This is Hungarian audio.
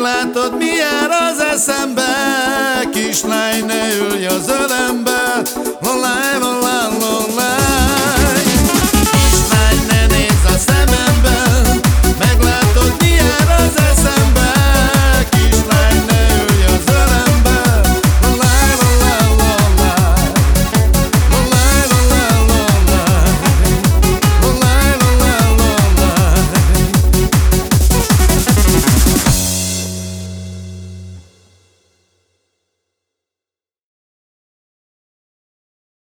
meglátod mi jár az eszembe. Kislány ne ülj az ölembe, ha